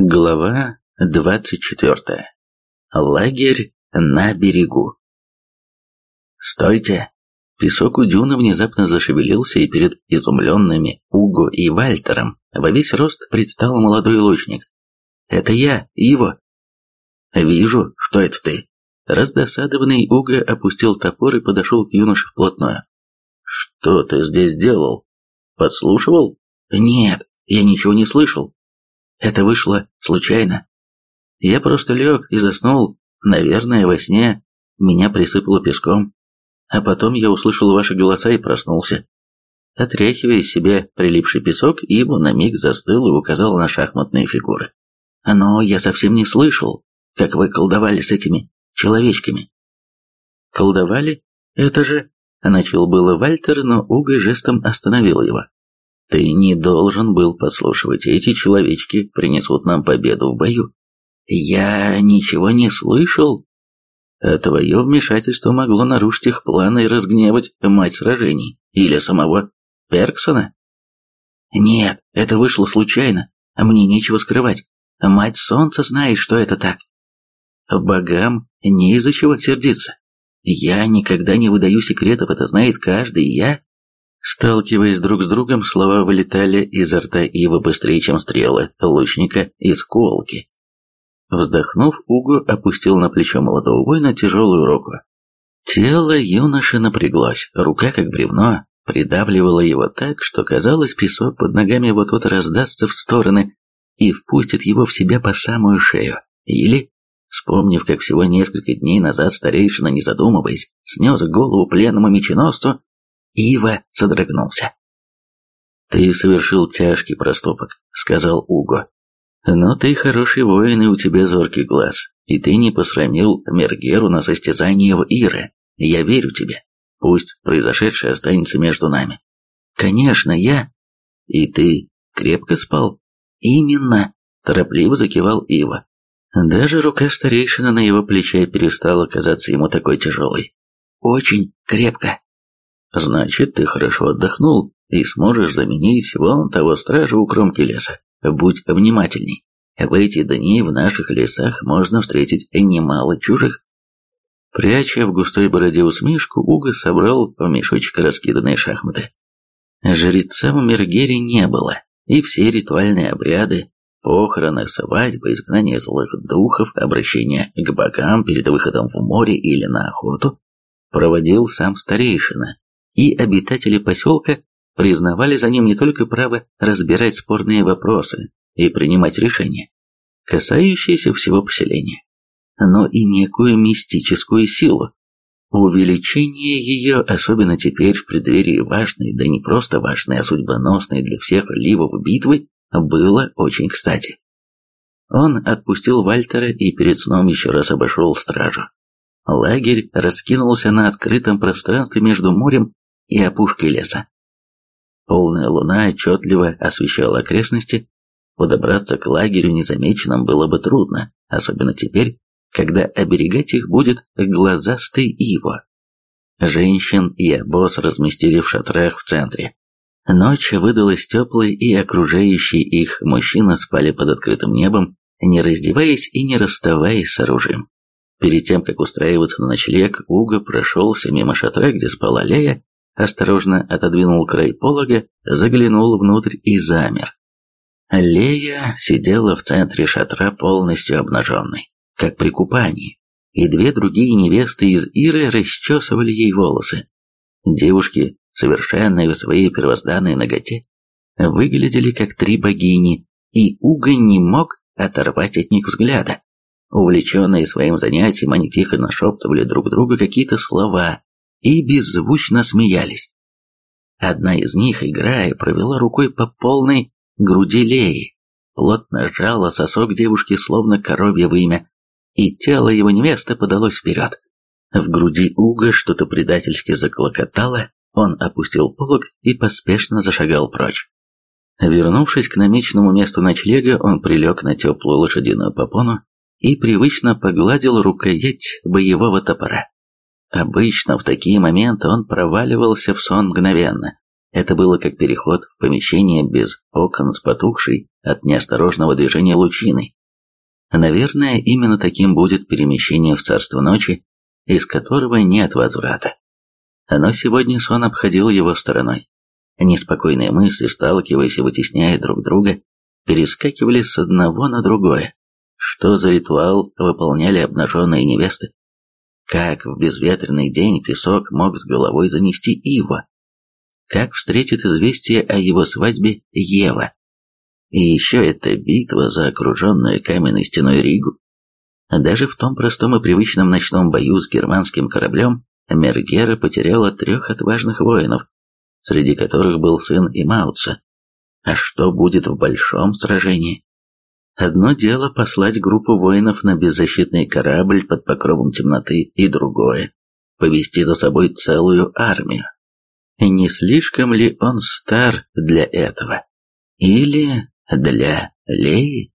Глава 24. Лагерь на берегу. «Стойте!» Песок у дюны внезапно зашевелился, и перед изумленными Уго и Вальтером во весь рост предстал молодой лучник. «Это я, Иво!» «Вижу, что это ты!» Раздосадованный Уго опустил топор и подошел к юноше вплотную. «Что ты здесь делал? Подслушивал?» «Нет, я ничего не слышал. Это вышло случайно. Я просто лег и заснул, наверное, во сне меня присыпало песком. А потом я услышал ваши голоса и проснулся. Отряхивая из себя прилипший песок, Иво на миг застыл и указал на шахматные фигуры. Но я совсем не слышал, как вы колдовали с этими человечками. Колдовали? Это же... Начал было Вальтер, но Уго жестом остановил его. Ты не должен был подслушивать. Эти человечки принесут нам победу в бою. Я ничего не слышал. А твое вмешательство могло нарушить их планы и разгневать мать сражений. Или самого Перксона. Нет, это вышло случайно. Мне нечего скрывать. Мать Солнца знает, что это так. Богам не из-за чего сердиться. Я никогда не выдаю секретов, это знает каждый, я Сталкиваясь друг с другом, слова вылетали изо рта Ива быстрее, чем стрелы лучника из колки. Вздохнув, Уго опустил на плечо молодого воина тяжелую руку. Тело юноши напряглось, рука, как бревно, придавливала его так, что казалось, песок под ногами вот-вот раздастся в стороны и впустит его в себя по самую шею. Или, вспомнив, как всего несколько дней назад старейшина, не задумываясь, снес голову пленному меченосцу, Ива содрогнулся. «Ты совершил тяжкий проступок», — сказал Уго. «Но ты хороший воин, и у тебя зоркий глаз, и ты не посрамил Мергеру на состязании в Ире. Я верю тебе. Пусть произошедшее останется между нами». «Конечно, я...» «И ты крепко спал?» «Именно», — торопливо закивал Ива. Даже рука старейшины на его плече перестала казаться ему такой тяжелой. «Очень крепко». Значит, ты хорошо отдохнул и сможешь заменить вон того стража у кромки леса. Будь внимательней. В эти дни в наших лесах можно встретить немало чужих. Пряча в густой бороде усмешку, Уго собрал в мешочек раскиданные шахматы. Жреца в Мергере не было, и все ритуальные обряды, похороны, свадьбы, изгнание злых духов, обращение к богам перед выходом в море или на охоту проводил сам старейшина, и обитатели поселка признавали за ним не только право разбирать спорные вопросы и принимать решения, касающиеся всего поселения, но и некую мистическую силу. Увеличение ее, особенно теперь в преддверии важной, да не просто важной, а судьбоносной для всех ливов битвы, было очень кстати. Он отпустил Вальтера и перед сном еще раз обошел стражу. Лагерь раскинулся на открытом пространстве между морем и опушкой леса. Полная луна отчетливо освещала окрестности, подобраться к лагерю незамеченным было бы трудно, особенно теперь, когда оберегать их будет глазастый Иво. Женщин и обоз разместили в шатрах в центре. Ночь выдалась теплой, и окружающие их мужчины спали под открытым небом, не раздеваясь и не расставаясь с оружием. Перед тем, как устраиваться на ночлег, Уго прошелся мимо шатра, где спала Лея, осторожно отодвинул край полога, заглянул внутрь и замер. Лея сидела в центре шатра полностью обнаженной, как при купании, и две другие невесты из Иры расчесывали ей волосы. Девушки, совершенные в своей первозданной ноготе, выглядели как три богини, и Уга не мог оторвать от них взгляда. Увлеченные своим занятием, они тихо нашептывали друг другу какие-то слова, и беззвучно смеялись. Одна из них, играя, провела рукой по полной груди Леи, плотно сжала сосок девушки, словно коровье вымя, и тело его невесты подалось вперед. В груди Уга что-то предательски заклокотало, он опустил полог и поспешно зашагал прочь. Вернувшись к намеченному месту ночлега, он прилег на теплую лошадиную попону и привычно погладил рукоять боевого топора. Обычно в такие моменты он проваливался в сон мгновенно, Это было как переход в помещение без окон с потухшей от неосторожного движения лучиной. Наверное, именно таким будет перемещение в царство ночи, из которого нет возврата. Но сегодня сон обходил его стороной. Неспокойные мысли, сталкиваясь и вытесняя друг друга, перескакивали с одного на другое. Что за ритуал выполняли обнаженные невесты? Как в безветренный день песок мог с головой занести Ива? Как встретит известие о его свадьбе Ева? И еще эта битва за окруженную каменной стеной Ригу. Даже в том простом и привычном ночном бою с германским кораблем Мергера потеряла трех отважных воинов, среди которых был сын Имауца. А что будет в большом сражении? Одно дело послать группу воинов на беззащитный корабль под покровом темноты, и другое — повести за собой целую армию. Не слишком ли он стар для этого? Или для Леи?